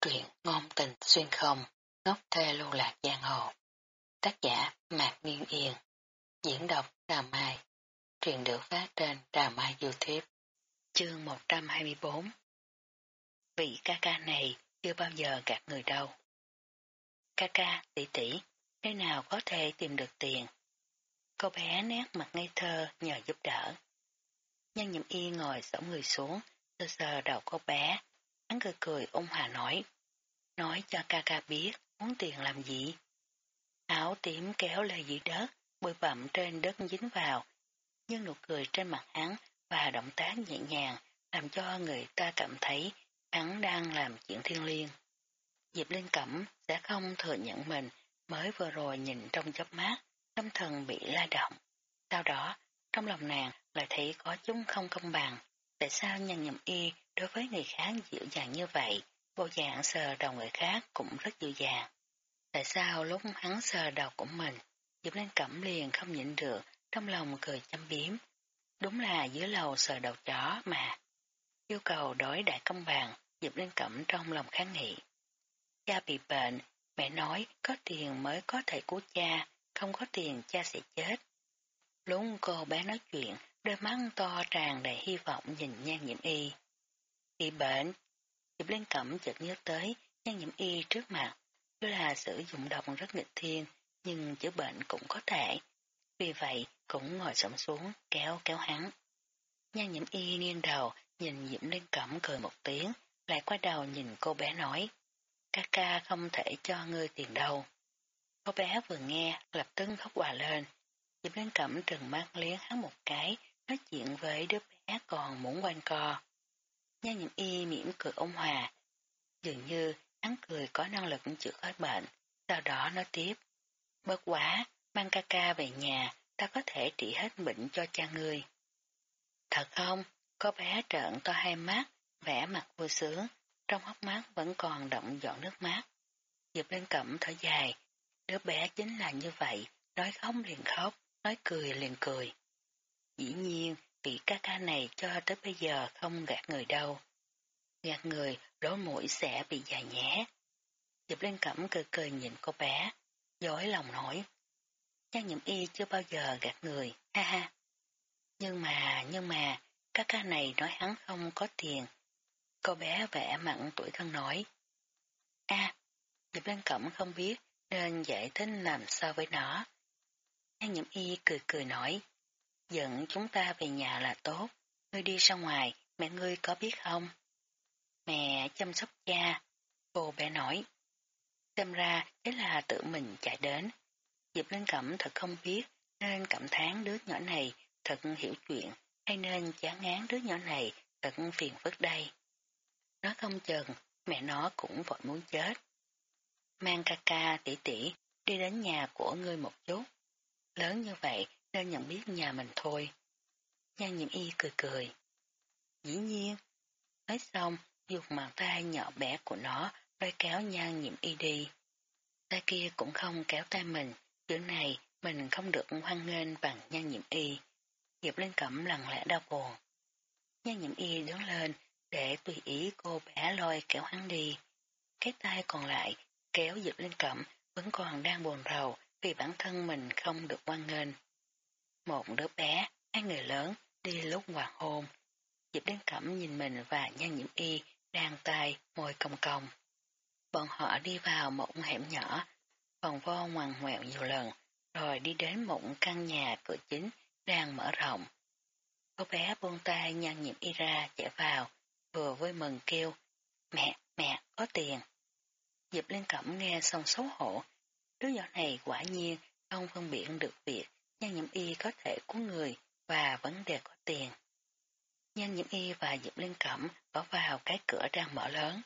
Truyện ngôn tình xuyên không, ngốc thê lưu lạc giang hồ. Tác giả Mạc Nguyên Yên. Diễn đọc Đà Mai. Truyện được phát trên Đà Mai Youtube. Chương 124 Vị ca ca này chưa bao giờ gạt người đâu. Ca ca, tỷ tỷ, thế nào có thể tìm được tiền? Cô bé nét mặt ngây thơ nhờ giúp đỡ. Nhân nhậm y ngồi sổng người xuống, sơ sờ đầu cô bé, Hắn cười cười ông hòa nói. Nói cho ca ca biết muốn tiền làm gì. Áo tím kéo lê dưới đất, bụi bậm trên đất dính vào. Nhưng nụ cười trên mặt hắn và động tác nhẹ nhàng làm cho người ta cảm thấy hắn đang làm chuyện thiên liêng. Diệp Linh Cẩm sẽ không thừa nhận mình mới vừa rồi nhìn trong chớp mắt, tâm thần bị la động. Sau đó, trong lòng nàng lại thấy có chúng không công bằng. Tại sao nhân nhầm y đối với người khác dịu dàng như vậy, vô dạng sờ đầu người khác cũng rất dịu dàng. Tại sao lúc hắn sờ đầu của mình, Diệp Lên Cẩm liền không nhịn được, trong lòng cười chăm biếm. Đúng là dưới lầu sờ đầu chó mà. Yêu cầu đối đại công bằng, Diệp Lên Cẩm trong lòng kháng nghị. Cha bị bệnh, mẹ nói có tiền mới có thể cứu cha, không có tiền cha sẽ chết. Lúc cô bé nói chuyện, đôi mắt to tràn đầy hy vọng nhìn nhan nhiễm y bị bệnh, Diệp Liên Cẩm chợt nhớ tới nhan nhiễm y trước mặt, đó là sử dụng độc rất nghịch thiên, nhưng chữa bệnh cũng có thể. Vì vậy, cũng ngồi sổng xuống, kéo kéo hắn. Nhan nhiễm y nghiêng đầu, nhìn Diệp Liên Cẩm cười một tiếng, lại qua đầu nhìn cô bé nói, ca ca không thể cho ngươi tiền đâu. Cô bé vừa nghe, lập tức khóc hòa lên. Diệp Liên Cẩm trừng mắt liếng hắn một cái, nói chuyện với đứa bé còn muốn quanh co. Nhan nhiễm y mỉm cười ôn hòa. Dường như hắn cười có năng lực chữa khỏi bệnh, sau đó nói tiếp. Bớt quá, mang ca ca về nhà, ta có thể trị hết bệnh cho cha ngươi. Thật không? Có bé trợn to hai mắt, vẻ mặt vui sướng, trong hốc mắt vẫn còn động dọn nước mắt. Diệp lên cẩm thở dài, đứa bé chính là như vậy, nói khóc liền khóc, nói cười liền cười. Dĩ nhiên, vị ca ca này cho tới bây giờ không gạt người đâu. Gạt người, lỗ mũi sẽ bị dài nhé. Diệp Liên Cẩm cười cười nhìn cô bé, dối lòng nổi. Trang nhiễm y chưa bao giờ gạt người, ha ha. Nhưng mà, nhưng mà, ca ca này nói hắn không có tiền. Cô bé vẽ mặn tuổi thân nói. a Diệp Liên Cẩm không biết nên giải thích làm sao với nó. Trang nhiễm y cười cười nói. Dẫn chúng ta về nhà là tốt. Ngươi đi ra ngoài, mẹ ngươi có biết không? Mẹ chăm sóc cha. Cô bé nói. Xem ra thế là tự mình chạy đến. Diệp Linh Cẩm thật không biết nên cảm thán đứa nhỏ này thật hiểu chuyện hay nên chán ngán đứa nhỏ này thật phiền phức đây. Nó không chừng, mẹ nó cũng vội muốn chết. Mang ca ca tỷ tỷ đi đến nhà của ngươi một chút. Lớn như vậy nên nhận biết nhà mình thôi. Nhan nhiễm y cười cười. Dĩ nhiên. Nói xong, dùng bàn tay nhỏ bé của nó lôi kéo nhan nhiễm y đi. Tay kia cũng không kéo tay mình, chuyện này mình không được hoan nghênh bằng nhan nhiễm y. Diệp Linh cẩm lặng lẽ đau buồn. Nhan nhiễm y đứng lên để tùy ý cô bé lôi kéo hắn đi. Cái tay còn lại kéo Diệp Linh cẩm vẫn còn đang buồn rầu vì bản thân mình không được hoan nghênh. Một đứa bé, hai người lớn, đi lúc hoàng hôn. Diệp đến cẩm nhìn mình và nhan nhiễm y đang tay, môi cong cong. Bọn họ đi vào một hẻm nhỏ, vòng vo ngoằn ngoẹo nhiều lần, rồi đi đến một căn nhà cửa chính đang mở rộng. Cô bé buông tay nhan nhiễm y ra chạy vào, vừa vui mừng kêu, mẹ, mẹ, có tiền. Diệp Liên Cẩm nghe xong xấu hổ, đứa nhỏ này quả nhiên không phân biệt được việc Nhan nhiễm y có thể cứu người và vấn đề có tiền. Nhan nhiễm y và Diệp Linh Cẩm bỏ vào cái cửa đang mở lớn.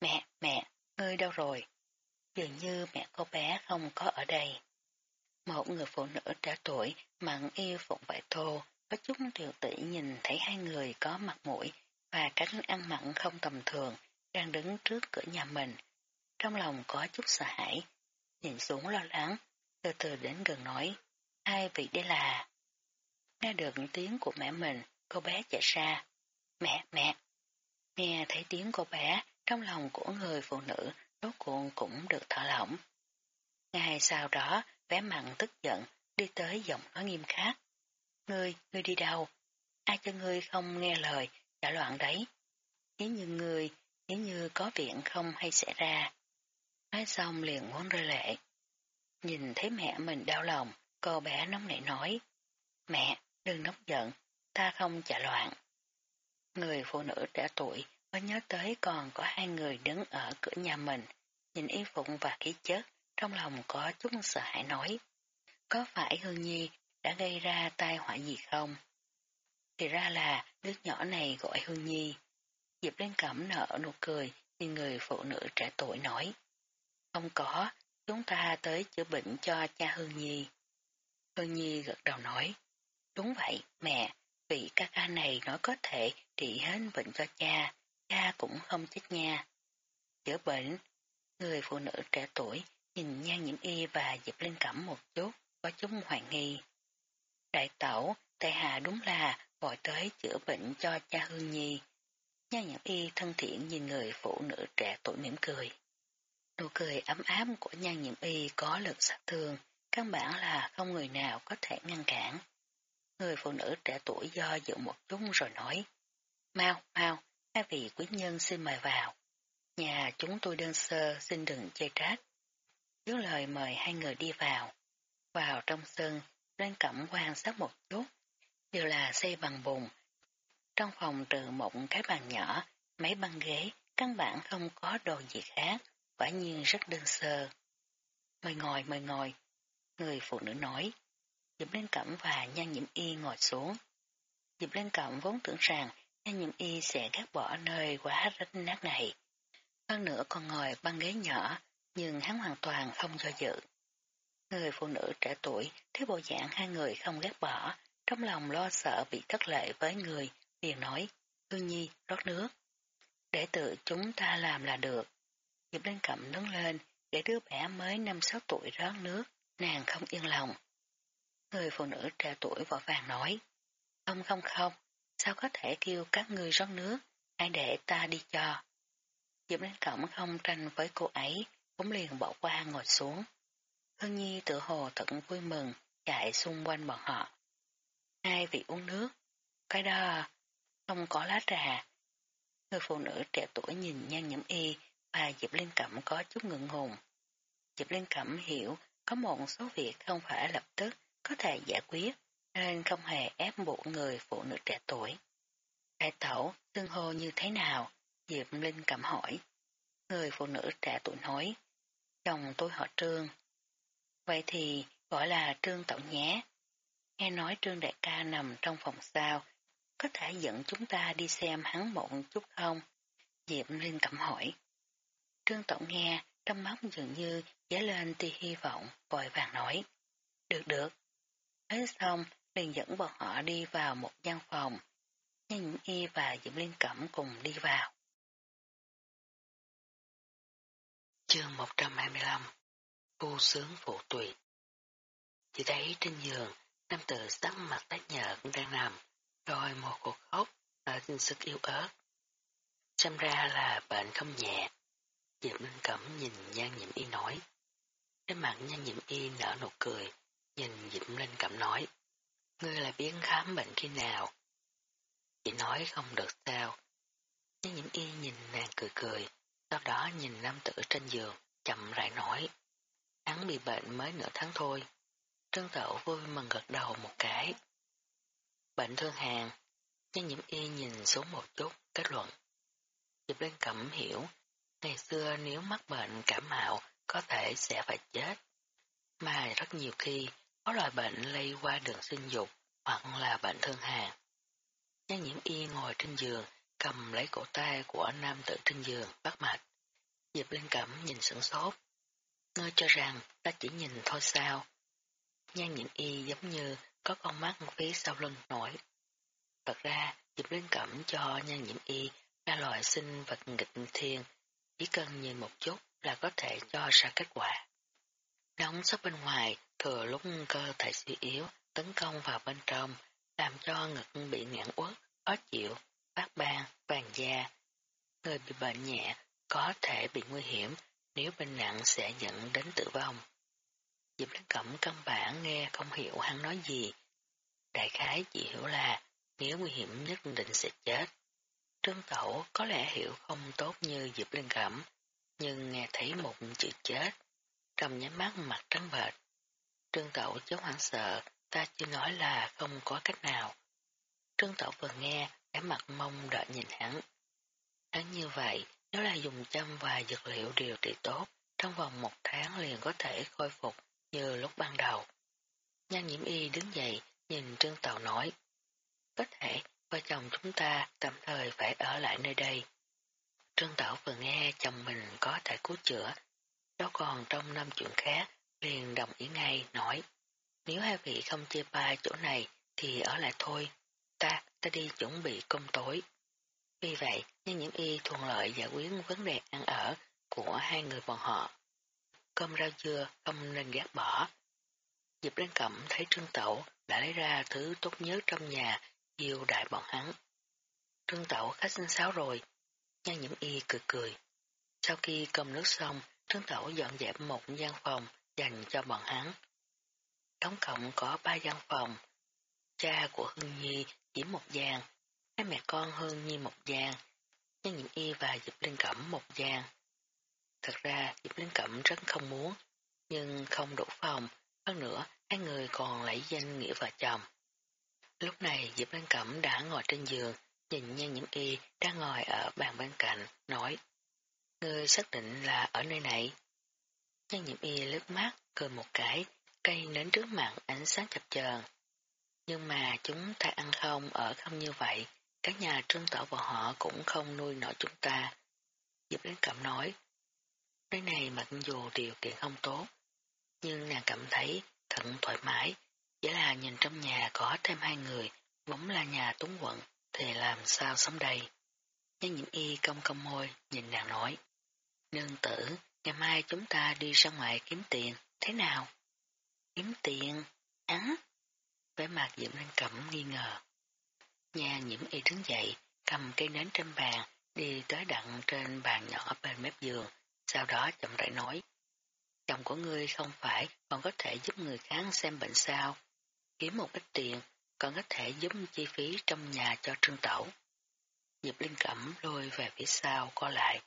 Mẹ, mẹ, ngươi đâu rồi? Dường như mẹ cô bé không có ở đây. Một người phụ nữ trẻ tuổi mặn yêu phụng vải thô, có chút điều tỷ nhìn thấy hai người có mặt mũi và cánh ăn mặn không tầm thường đang đứng trước cửa nhà mình. Trong lòng có chút sợ hãi, nhìn xuống lo lắng, từ từ đến gần nói. Hai vị đây là... Nghe được tiếng của mẹ mình, cô bé chạy ra. Mẹ, mẹ! Nghe thấy tiếng cô bé, trong lòng của người phụ nữ rốt cuộn cũng được thở lỏng. ngày sau đó, bé mặn tức giận, đi tới giọng nói nghiêm khắc. Ngươi, ngươi đi đâu? Ai cho ngươi không nghe lời, đã loạn đấy. Nếu như ngươi, nếu như có viện không hay xảy ra. Nói xong liền muốn rơi lệ. Nhìn thấy mẹ mình đau lòng, cô bé nóng nảy nói. Mẹ, đừng nóng giận, ta không trả loạn. Người phụ nữ trẻ tuổi mới nhớ tới còn có hai người đứng ở cửa nhà mình, nhìn y phục và khí chất, trong lòng có chút sợ hãi nói. Có phải Hương Nhi đã gây ra tai họa gì không? Thì ra là đứa nhỏ này gọi Hương Nhi. Diệp Liên Cẩm nở nụ cười nhìn người phụ nữ trẻ tuổi nói. Không có, chúng ta tới chữa bệnh cho cha Hương Nhi. Hương Nhi gật đầu nói. Đúng vậy, mẹ, vị ca ca này nói có thể trị hết bệnh cho cha, cha cũng không chết nha. Chữa bệnh, người phụ nữ trẻ tuổi nhìn nhan nhiễm y và dịp Linh Cẩm một chút, có chút hoài nghi. Đại tẩu, tại hạ đúng là gọi tới chữa bệnh cho cha Hương Nhi. Nhan nhiễm y thân thiện nhìn người phụ nữ trẻ tuổi mỉm cười. Nụ cười ấm áp của nhan nhiễm y có lực sát thương, căn bản là không người nào có thể ngăn cản. Người phụ nữ trẻ tuổi do dự một chút rồi nói. Mau, mau, hai vị quý nhân xin mời vào. Nhà chúng tôi đơn sơ xin đừng chê trách. Dứt lời mời hai người đi vào. Vào trong sân, lên cẩm quan sát một chút. Đều là xây bằng bùn. Trong phòng trừ một cái bàn nhỏ, mấy băng ghế, căn bản không có đồ gì khác, quả nhiên rất đơn sơ. Mời ngồi, mời ngồi. Người phụ nữ nói. Diệp Liên Cẩm và Nhan Nhiễm Y ngồi xuống. Diệp Liên Cẩm vốn tưởng rằng Nhan Nhiễm Y sẽ gác bỏ nơi quá rách nát này. Hơn nữa còn ngồi băng ghế nhỏ, nhưng hắn hoàn toàn không do dự. Người phụ nữ trẻ tuổi thấy bộ dạng hai người không ghét bỏ, trong lòng lo sợ bị thất lệ với người, liền nói, Hương Nhi, rót nước. Để tự chúng ta làm là được. Diệp Liên Cẩm đứng lên, để đứa bé mới 5-6 tuổi rót nước, nàng không yên lòng. Người phụ nữ trẻ tuổi vội vàng nói. Không không không, sao có thể kêu các người rót nước, hãy để ta đi cho. Diệp Lan Cẩm không tranh với cô ấy, cũng liền bỏ qua ngồi xuống. Hương Nhi tự hồ thật vui mừng, chạy xung quanh bọn họ. Hai vị uống nước, cái đó không có lá trà. Người phụ nữ trẻ tuổi nhìn nhan nhẫm y và Diệp liên Cẩm có chút ngượng ngùng. Diệp liên Cẩm hiểu có một số việc không phải lập tức có thể giải quyết, nên không hề ép buộc người phụ nữ trẻ tuổi. Đại tẩu, tương hô như thế nào? Diệp Linh cầm hỏi. Người phụ nữ trẻ tuổi nói, chồng tôi họ Trương. Vậy thì gọi là Trương Tẩu nhé. Nghe nói Trương Đại ca nằm trong phòng sao, có thể dẫn chúng ta đi xem hắn một chút không? Diệp Linh cầm hỏi. Trương tẩu nghe, trong mắt dường như dấy lên tia hy vọng, vội vàng nói. Được được, Nói xong, liền dẫn bọn họ đi vào một gian phòng. Nhân Y và Diễm Liên Cẩm cùng đi vào. Chương 125 Cô sướng phụ tùy Chỉ thấy trên giường, nam tử sắc mặt tái nhợt đang nằm, rồi một cuộc khóc ở sức yếu ớt. Xem ra là bệnh không nhẹ. Diệp Minh Cẩm nhìn Nhan Nhịn Y nói. Trên mặt Nhan Nhịn Y nở nụ cười, Nhìn Diệp Minh Cẩm nói, ngươi là biến khám bệnh khi nào? Chị nói không được sao. Nhan Nhịn y nhìn nàng cười cười, sau đó nhìn nam tử trên giường, chậm rãi nói. Hắn bị bệnh mới nửa tháng thôi. Trân tẩu vui mừng gật đầu một cái. Bệnh thương hàng, Nhan Nhịn y nhìn xuống một chút, kết luận. Diệp lên cẩm hiểu, ngày xưa nếu mắc bệnh cảm mạo có thể sẽ phải chết. Mà rất nhiều khi có loại bệnh lây qua đường sinh dục hoặc là bệnh thương hàn. Nhan nhiễm y ngồi trên giường, cầm lấy cổ tay của nam tử trên giường, bắt mạch. Diệp Linh Cẩm nhìn sửng sốt. Ngươi cho rằng ta chỉ nhìn thôi sao? Nhan nhiễm y giống như có con mắt phía sau lưng nổi. Thật ra, Diệp Linh Cẩm cho nhan nhiễm y là loại sinh vật nghịch thiên, chỉ cần nhìn một chút là có thể cho ra kết quả. Nóng sắp bên ngoài, thừa lúc cơ thể suy yếu, tấn công vào bên trong, làm cho ngực bị ngạn uất, khó chịu, phát ban, vàng da. Người bị bệnh nhẹ, có thể bị nguy hiểm, nếu bệnh nặng sẽ dẫn đến tử vong. Diệp Linh Cẩm căn bản nghe không hiểu hắn nói gì. Đại khái chỉ hiểu là nếu nguy hiểm nhất định sẽ chết. Trương Tẩu có lẽ hiểu không tốt như Diệp Linh Cẩm, nhưng nghe thấy một chữ chết, trong nhắm mắt mặt trắng bệch. Trương Tẩu chớ hoảng sợ, ta chưa nói là không có cách nào. Trương Tẩu vừa nghe, cái mặt mong đợi nhìn hắn. Hắn như vậy, nếu là dùng châm và dược liệu điều trị tốt, trong vòng một tháng liền có thể khôi phục như lúc ban đầu. Nhan nhiễm y đứng dậy, nhìn Trương Tàu nói. Có thể, vợ chồng chúng ta tạm thời phải ở lại nơi đây. Trương Tảo vừa nghe chồng mình có thể cứu chữa, đó còn trong năm chuyện khác, liền đồng ý ngay, nói. Nếu hai vị không chia ba chỗ này, thì ở lại thôi. Ta, ta đi chuẩn bị công tối. Vì vậy, nhân nhiễm y thuận lợi giải quyết vấn đề ăn ở của hai người bọn họ. Cơm rau dưa không nên gác bỏ. Dịp lên cẩm thấy Trương Tẩu đã lấy ra thứ tốt nhất trong nhà, chiêu đại bọn hắn. Trương Tẩu khách sinh sáo rồi. Nhan nhiễm y cười cười. Sau khi cơm nước xong, Trương Tẩu dọn dẹp một gian phòng dành cho bọn hắn. Tổng cộng có ba gian phòng. Cha của Hương Nhi chỉ một gian, hai mẹ con Hương Nhi một gian, nhân Nhiễm y và Diệp Linh Cẩm một gian. Thật ra Diệp Linh Cẩm rất không muốn, nhưng không đủ phòng, hơn nữa hai người còn lấy danh nghĩa vợ chồng. Lúc này Diệp Lan Cẩm đã ngồi trên giường, nhìn nhan nhiễm y đang ngồi ở bàn bên cạnh, nói Ngươi xác định là ở nơi này. Nhan nhiễm y lướt mắt, cười một cái, cây nến trước mặt ánh sáng chập chờn. Nhưng mà chúng ta ăn không ở không như vậy, các nhà trương tỏ bọn họ cũng không nuôi nổi chúng ta. Diệp Lan cẩm nói, nơi này mặc dù điều kiện không tốt, nhưng nàng cảm thấy thật thoải mái, chỉ là nhìn trong nhà có thêm hai người, vốn là nhà túng quận, thì làm sao sống đây. Nhân nhiễm y công công môi, nhìn nàng nói, nương tử, ngày mai chúng ta đi ra ngoài kiếm tiền, thế nào? Kiếm tiền? Hắn? Với mặt Diễm Linh Cẩm nghi ngờ. Nhà nhiễm y đứng dậy, cầm cây nến trên bàn, đi tới đặng trên bàn nhỏ bên mép giường, sau đó chậm rãi nói. Chồng của ngươi không phải còn có thể giúp người khác xem bệnh sao, kiếm một ít tiền, còn có thể giúp chi phí trong nhà cho trương tẩu. Diệp Linh Cẩm lôi về phía sau co lại.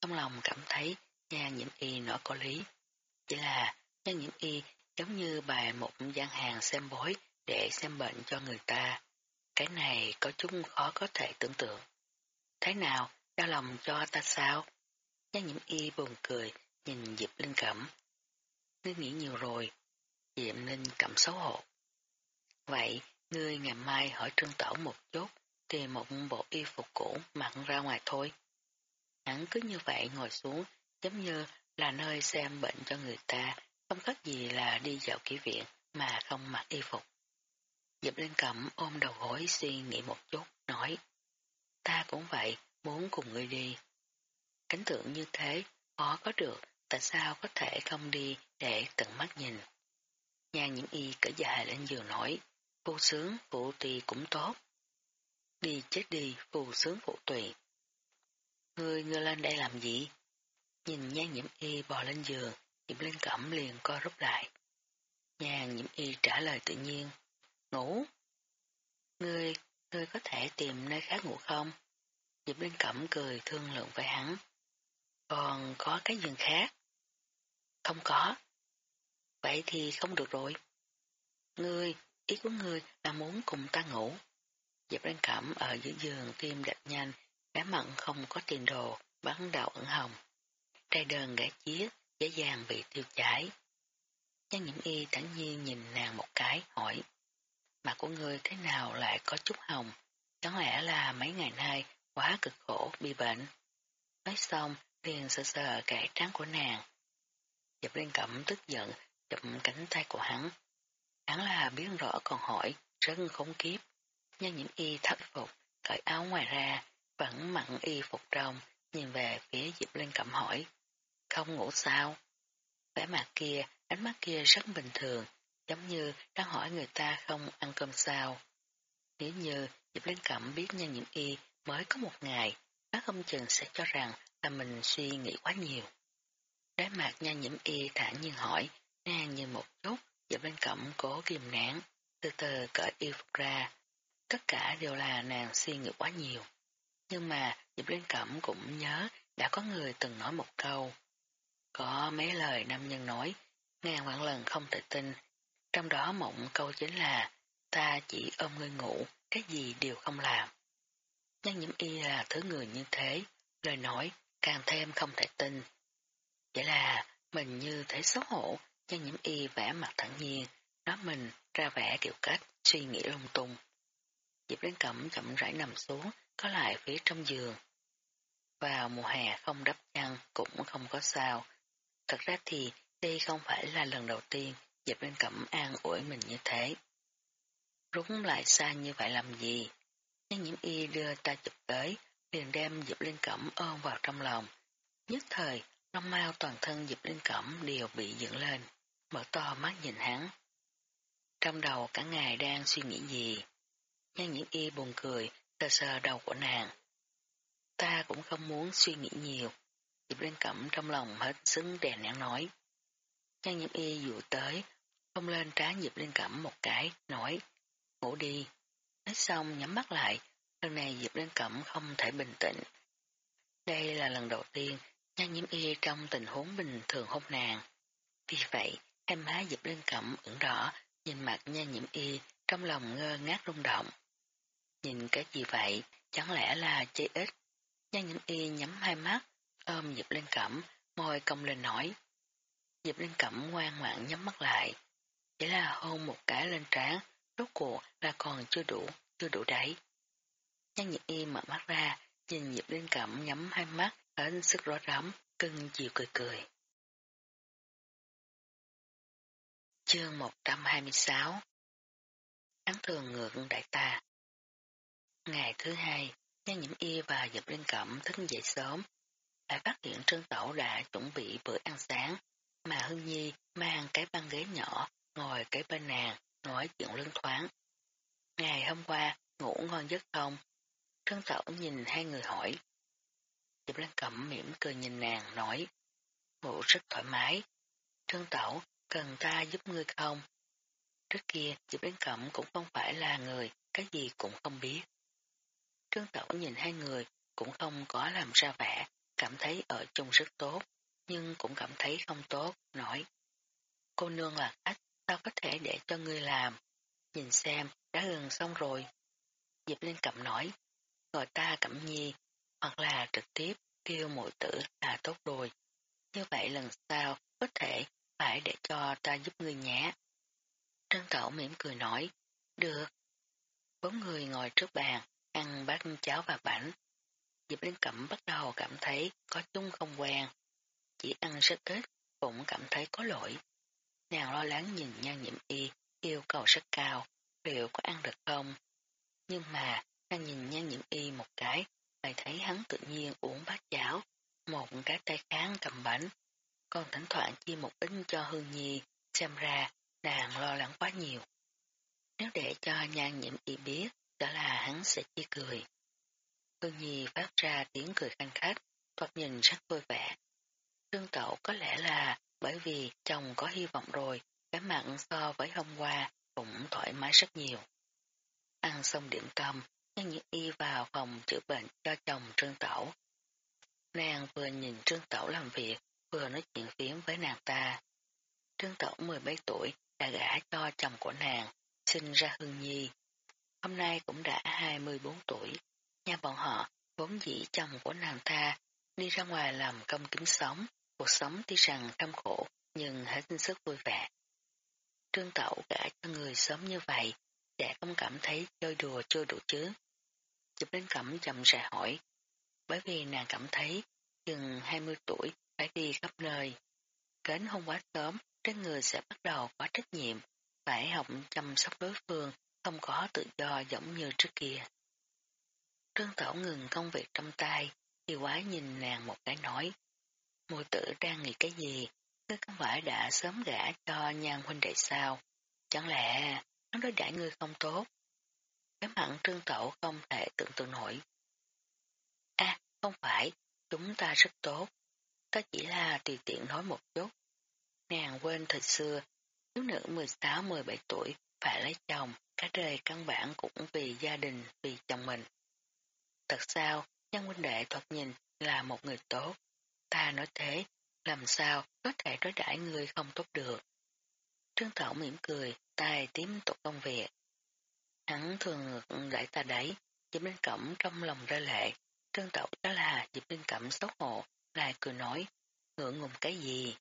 Trong lòng cảm thấy nha nhiễm y nói có lý. Chỉ là nha nhiễm y giống như bài một gian hàng xem bối để xem bệnh cho người ta. Cái này có chút khó có thể tưởng tượng. Thế nào, đau lòng cho ta sao? Nha nhiễm y buồn cười, nhìn Diệp Linh Cẩm. Ngươi nghĩ nhiều rồi. Diệp Linh Cẩm xấu hổ. Vậy, ngươi ngày mai hỏi trương tổ một chút, tìm một bộ y phục cũ mặc ra ngoài thôi. Hắn cứ như vậy ngồi xuống, giống như là nơi xem bệnh cho người ta, không khác gì là đi dạo kỹ viện mà không mặc y phục. dịp lên Cẩm ôm đầu gối suy nghĩ một chút, nói, ta cũng vậy, muốn cùng ngươi đi. Cảnh tượng như thế, khó có được, tại sao có thể không đi để tận mắt nhìn. Nhà nhiễm y cỡ dài lên giường nói, phụ sướng phụ tùy cũng tốt. Đi chết đi, phù sướng phụ tùy. Ngươi, ngươi lên đây làm gì? Nhìn nhan nhiễm y bò lên giường, nhiễm lên Cẩm liền co rút lại. Nhan nhiễm y trả lời tự nhiên. Ngủ. Ngươi, ngươi có thể tìm nơi khác ngủ không? Diệp Linh Cẩm cười thương lượng với hắn. Còn có cái giường khác? Không có. Vậy thì không được rồi. Ngươi, ý của ngươi là muốn cùng ta ngủ. Diệp lên Cẩm ở dưới giường tim đập nhanh, Cá mặn không có tiền đồ, bắn đầu ẩn hồng. Trai đơn gã chiếc, dễ dàng bị tiêu cháy. Nhân nhiễm y thẳng nhiên nhìn nàng một cái, hỏi. Mặt của ngươi thế nào lại có chút hồng? Chẳng lẽ là mấy ngày nay quá cực khổ, bị bệnh? Nói xong, liền sờ sờ cái trắng của nàng. Dập lên cẩm tức giận, chụm cánh tay của hắn. Hắn là biết rõ còn hỏi, rất khốn kiếp. Nhân nhiễm y thất phục, cởi áo ngoài ra, vẫn mặn y phục trong, nhìn về phía Diệp Linh Cẩm hỏi. Không ngủ sao? Vẻ mặt kia, ánh mắt kia rất bình thường, giống như đang hỏi người ta không ăn cơm sao. Nếu như Diệp Linh Cẩm biết nhân nhiễm y mới có một ngày, nó không chừng sẽ cho rằng là mình suy nghĩ quá nhiều. Đáy mặt nha nhiễm y thản nhiên hỏi, nàng như một chút, Diệp lên cẩm cố kìm nén, từ từ cởi y phục ra. Tất cả đều là nàng suy nghĩ quá nhiều. Nhưng mà Diệp lên cẩm cũng nhớ đã có người từng nói một câu. Có mấy lời nam nhân nói, ngàn vạn lần không thể tin. Trong đó mộng câu chính là ta chỉ ôm ngươi ngủ, cái gì đều không làm. Nhân nhiễm y là thứ người như thế, lời nói càng thêm không thể tin. Vậy là mình như thế xấu hổ, nhân nhiễm y vẽ mặt thẳng nhiên, nói mình ra vẻ kiểu cách, suy nghĩ lung tung. Diệp đến cẩm chậm rãi nằm xuống, có lại phía trong giường. Vào mùa hè không đắp chăn cũng không có sao. Thật ra thì đây không phải là lần đầu tiên Diệp Linh Cẩm an ủi mình như thế. Rúng lại xa như vậy làm gì? Nhân nhiễm y đưa ta chụp tới, liền đem Diệp Linh Cẩm ôm vào trong lòng. Nhất thời, lông mau toàn thân Diệp Linh Cẩm đều bị dựng lên, mở to mắt nhìn hắn. Trong đầu cả ngày đang suy nghĩ gì? Nhân nhiễm y buồn cười, sờ sờ đầu của nàng. Ta cũng không muốn suy nghĩ nhiều. Diệp liên Cẩm trong lòng hết xứng đèn nén nói. Nhân nhiễm y dụ tới, không lên trán Diệp liên Cẩm một cái, nói, ngủ đi. Nói xong nhắm mắt lại, lần này Diệp liên Cẩm không thể bình tĩnh. Đây là lần đầu tiên Nhan nhiễm y trong tình huống bình thường hôn nàng. Vì vậy, hai má dịp lên Cẩm ửng đỏ, nhìn mặt nhan nhiễm y, trong lòng ngơ ngác rung động. Nhìn cái gì vậy, chẳng lẽ là chê ít. Nhan nhiễm y nhắm hai mắt, ôm dịp lên Cẩm, môi cong lên nói. Dịp lên Cẩm ngoan ngoãn nhắm mắt lại. Chỉ là hôn một cái lên trán, rốt cuộc là còn chưa đủ, chưa đủ đấy. Nhan nhiễm y mở mắt ra, nhìn Diệp lên Cẩm nhắm hai mắt, hết sức rõ rắm, cưng chiều cười cười. Chương 126 Án thường ngược đại ta Ngày thứ hai, Nhan Nhiễm Y và Dập Linh Cẩm thức dậy sớm, lại phát hiện Trương Tẩu đã chuẩn bị bữa ăn sáng, mà Hương Nhi mang cái băng ghế nhỏ, ngồi kế bên nàng, nói chuyện lưng thoáng. Ngày hôm qua, ngủ ngon giấc không? Trương Tẩu nhìn hai người hỏi. Diệp Linh Cẩm mỉm cười nhìn nàng, nói. Ngủ rất thoải mái. Trương Tẩu, cần ta giúp ngươi không? Trước kia, Diệp Đến Cẩm cũng không phải là người, cái gì cũng không biết. Trương Tẩu nhìn hai người cũng không có làm ra vẻ, cảm thấy ở chung rất tốt, nhưng cũng cảm thấy không tốt, nói. Cô nương là khách, tao có thể để cho ngươi làm? Nhìn xem, đã gần xong rồi. Diệp Liên Cẩm nói, gọi ta Cẩm Nhi, hoặc là trực tiếp kêu mội tử là tốt rồi. Như vậy lần sau có thể phải để cho ta giúp ngươi nhé. Trân Tẩu mỉm cười nói, được. Bốn người ngồi trước bàn, ăn bát cháo và bánh. Diệp Linh Cẩm bắt đầu cảm thấy có chung không quen. Chỉ ăn rất ít, cũng cảm thấy có lỗi. Nàng lo lắng nhìn nhan nhiễm y, yêu cầu rất cao, liệu có ăn được không? Nhưng mà, nàng nhìn nhan nhiễm y một cái, lại thấy hắn tự nhiên uống bát cháo, một cái tay kháng cầm bánh, còn thỉnh thoảng chia một ít cho Hương Nhi, xem ra nàng lo lắng quá nhiều. Nếu để cho nhan nhiễm y biết, đó là hắn sẽ chia cười. Hương Nhi phát ra tiếng cười khanh khách, thoạt nhìn rất vui vẻ. Trương Tẩu có lẽ là bởi vì chồng có hy vọng rồi, cái mặn so với hôm qua cũng thoải mái rất nhiều. Ăn xong điểm tâm, nhan nhiễm y vào phòng chữa bệnh cho chồng Trương Tẩu. Nàng vừa nhìn Trương Tẩu làm việc, vừa nói chuyện phiếm với nàng ta. Trương Tẩu 17 tuổi đã gả cho chồng của nàng, sinh ra Hương Nhi. Hôm nay cũng đã 24 tuổi, nhà bọn họ vốn dĩ chồng của nàng ta đi ra ngoài làm công kiếm sống, cuộc sống tuy rằng căm khổ nhưng hết sức vui vẻ. Trương Tẩu gả cho người sớm như vậy, sẽ không cảm thấy chơi đùa chưa đủ chứ. Chụp đến cẩm chậm rãi hỏi, bởi vì nàng cảm thấy chừng 20 tuổi phải đi khắp nơi. Kến hôm quá sớm, trên người sẽ bắt đầu có trách nhiệm, phải học chăm sóc đối phương, không có tự do giống như trước kia. Trương Tẩu ngừng công việc trong tay, thì quái nhìn nàng một cái nói, mùi tử đang nghĩ cái gì, ngươi không phải đã sớm gả cho nhan huynh đệ sao, chẳng lẽ hắn đối đãi ngươi không tốt. Cái mặn trương tẩu không thể tưởng tượng nổi. À, không phải, chúng ta rất tốt. Ta chỉ là tùy tiện nói một chút. Nàng quên thời xưa, thiếu nữ 16-17 tuổi phải lấy chồng, cả đời căn bản cũng vì gia đình, vì chồng mình. Thật sao, nhân huynh đệ thoạt nhìn là một người tốt. Ta nói thế, làm sao có thể đối đãi người không tốt được. Trương Thảo mỉm cười, tay tím tục công việc. Hắn thường ngược đẩy ta đấy, Diệp Linh Cẩm trong lòng ra lệ. Trương Tẩu đó là Diệp Linh Cẩm xấu hổ, lại cười nói, ngượng ngùng cái gì?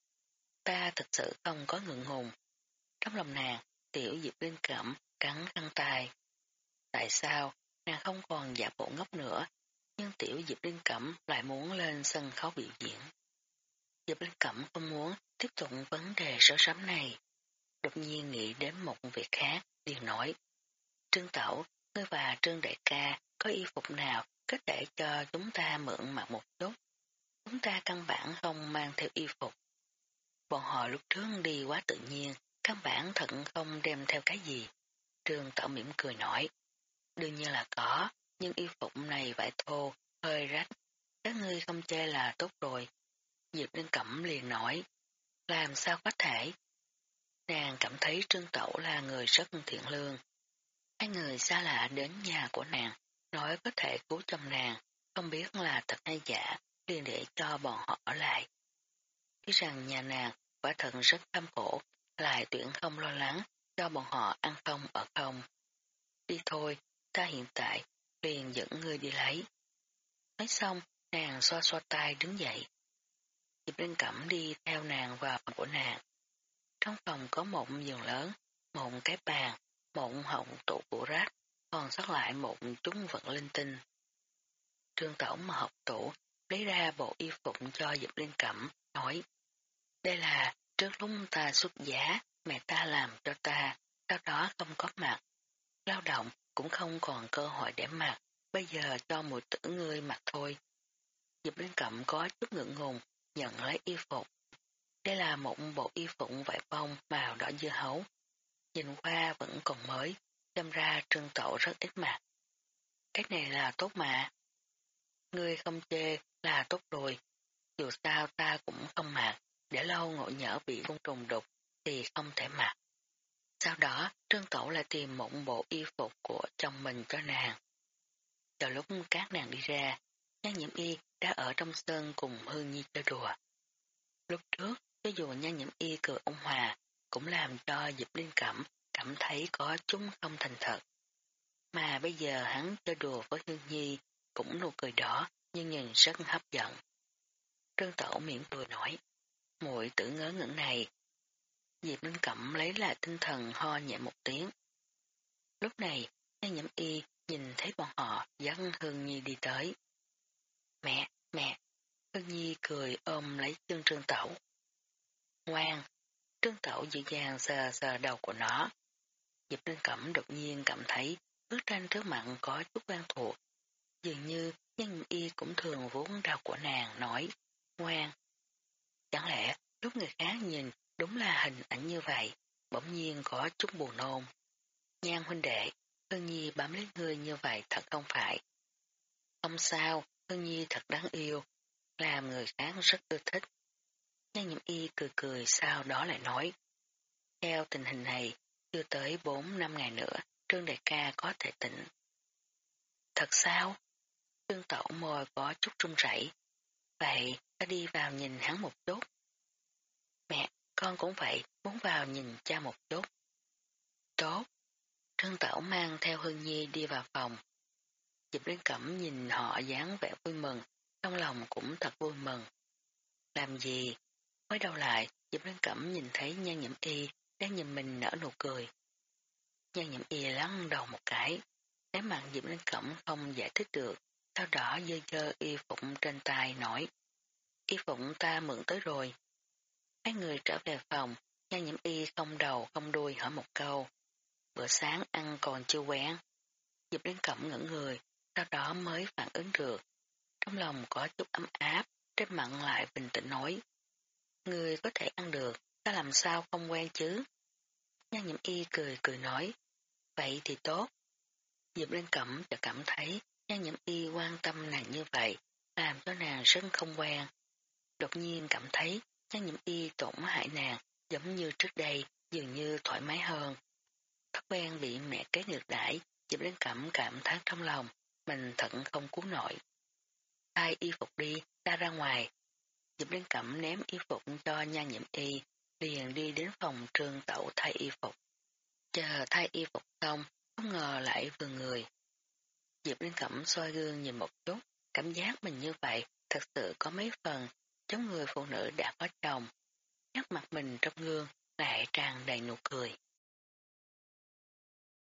Ta thật sự không có ngượng ngùng. Trong lòng nàng, tiểu Diệp Linh Cẩm cắn khăn tay. Tại sao nàng không còn giả bộ ngốc nữa, nhưng tiểu Diệp Linh Cẩm lại muốn lên sân khấu biểu diễn. Diệp Linh Cẩm không muốn tiếp tục vấn đề sớm sớm này. Đột nhiên nghĩ đến một việc khác, liền nói. Trương Tẩu, ngươi và Trương Đại ca có y phục nào có thể cho chúng ta mượn mặc một chút? Chúng ta căn bản không mang theo y phục. Bọn họ lúc trước đi quá tự nhiên, căn bản thận không đem theo cái gì. Trương Tẩu mỉm cười nói. Đương nhiên là có, nhưng y phục này vải thô, hơi rách. Các ngươi không che là tốt rồi. Diệp Đinh Cẩm liền nói. Làm sao có thể? Nàng cảm thấy Trương Tẩu là người rất thiện lương. Hai người xa lạ đến nhà của nàng, nói có thể cứu chồng nàng, không biết là thật hay giả, liền để cho bọn họ ở lại. Khi rằng nhà nàng quả thật rất thâm khổ, lại tuyển không lo lắng cho bọn họ ăn không ở không. Đi thôi, ta hiện tại liền dẫn ngươi đi lấy. Nói xong, nàng xoa xoa tay đứng dậy. Diệp Linh Cẩm đi theo nàng vào phòng của nàng. Trong phòng có một giường lớn, một cái bàn, một họng tủ của rác, còn sót lại một chúng vật linh tinh. Trương Tổng mà học tủ lấy ra bộ y phục cho Diệp Linh Cẩm, nói Đây là trước lúc ta xuất giá, mẹ ta làm cho ta, sau đó không có mặt. Lao động cũng không còn cơ hội để mặc, bây giờ cho một tử ngươi mặc thôi. Diệp Linh Cẩm có chút ngượng ngùng, nhận lấy y phục. Đây là một bộ y phục vải bông màu đỏ dưa hấu. Nhìn qua vẫn còn mới, xem ra trương tậu rất ít mặt. Cái này là tốt mà. Ngươi không chê là tốt rồi. Dù sao ta cũng không mặc, để lâu ngộ nhỡ bị côn trùng đục thì không thể mặc. Sau đó, Trương Tổ lại tìm một bộ y phục của chồng mình cho nàng. Chờ lúc các nàng đi ra, nhan nhiễm y đã ở trong sân cùng Hương Nhi chơi đùa. Lúc trước, cho dù nhan nhiễm y cười ông Hòa, cũng làm cho Diệp Linh Cẩm cảm thấy có chúng không thành thật. Mà bây giờ hắn chơi đùa với Hương Nhi, cũng nụ cười đỏ, nhưng nhìn rất hấp dẫn. Trương tẩu miệng cười nói, muội tử ngớ ngẩn này. Diệp Linh Cẩm lấy lại tinh thần ho nhẹ một tiếng. Lúc này, nhan nhiễm y nhìn thấy bọn họ dẫn Hương Nhi đi tới. Mẹ, mẹ, Hương Nhi cười ôm lấy chân Trương Tẩu. Ngoan, Trương Tẩu dịu dàng sờ sờ đầu của nó. Diệp Linh Cẩm đột nhiên cảm thấy bức tranh trước mặt có chút quen thuộc. Dường như nhân y cũng thường vốn đầu của nàng nói, ngoan. Chẳng lẽ lúc người khác nhìn đúng là hình ảnh như vậy, bỗng nhiên có chút buồn nôn. Nhan huynh đệ, Hương Nhi bám lấy người như vậy thật không phải. Không sao, Hương Nhi thật đáng yêu, làm người khác rất ưa thích. Nhan nhiễm y cười cười sau đó lại nói. Theo tình hình này, chưa tới 4 năm ngày nữa, Trương Đại ca có thể tỉnh. Thật sao? Trương Tẩu môi có chút trung rẩy. Vậy, ta đi vào nhìn hắn một chút. Mẹ, con cũng vậy, muốn vào nhìn cha một chút. Tốt. Trương Tẩu mang theo Hương Nhi đi vào phòng. Diệp liên Cẩm nhìn họ dáng vẻ vui mừng, trong lòng cũng thật vui mừng. Làm gì? Mới đầu lại, Diệp liên Cẩm nhìn thấy nhan nhậm y đang nhìn mình nở nụ cười. Nhan nhậm y lắng đầu một cái, cái mặt Diệp liên Cẩm không giải thích được, sau đó dơ dơ y phụng trên tay nói. Y phụng ta mượn tới rồi. Hai người trở về phòng, nhan nhiễm y không đầu không đuôi hỏi một câu. Bữa sáng ăn còn chưa quen. Dịp đến Cẩm ngẩn người, sau đó mới phản ứng được. Trong lòng có chút ấm áp, trên mặt lại bình tĩnh nói. Người có thể ăn được, ta làm sao không quen chứ? Nhan nhiễm y cười cười nói. Vậy thì tốt. Diệp Linh cảm thấy nhan nhiễm y quan tâm nàng như vậy, làm cho nàng rất không quen. Đột nhiên cảm thấy nhan nhiễm y tổn hại nàng giống như trước đây, dường như thoải mái hơn. Thói quen bị mẹ kế ngược đãi, Diệp đến cảm cảm thán trong lòng, mình thận không cứu nổi. Thay y phục đi, ta ra ngoài. Diệp đến cẩm ném y phục cho nhan nhiễm y, liền đi đến phòng trương tẩu thay y phục. Chờ thay y phục xong, không ngờ lại vừa người. Diệp Linh Cẩm soi gương nhìn một chút, cảm giác mình như vậy thật sự có mấy phần, giống người phụ nữ đã có chồng. Nhắc mặt mình trong gương lại tràn đầy nụ cười.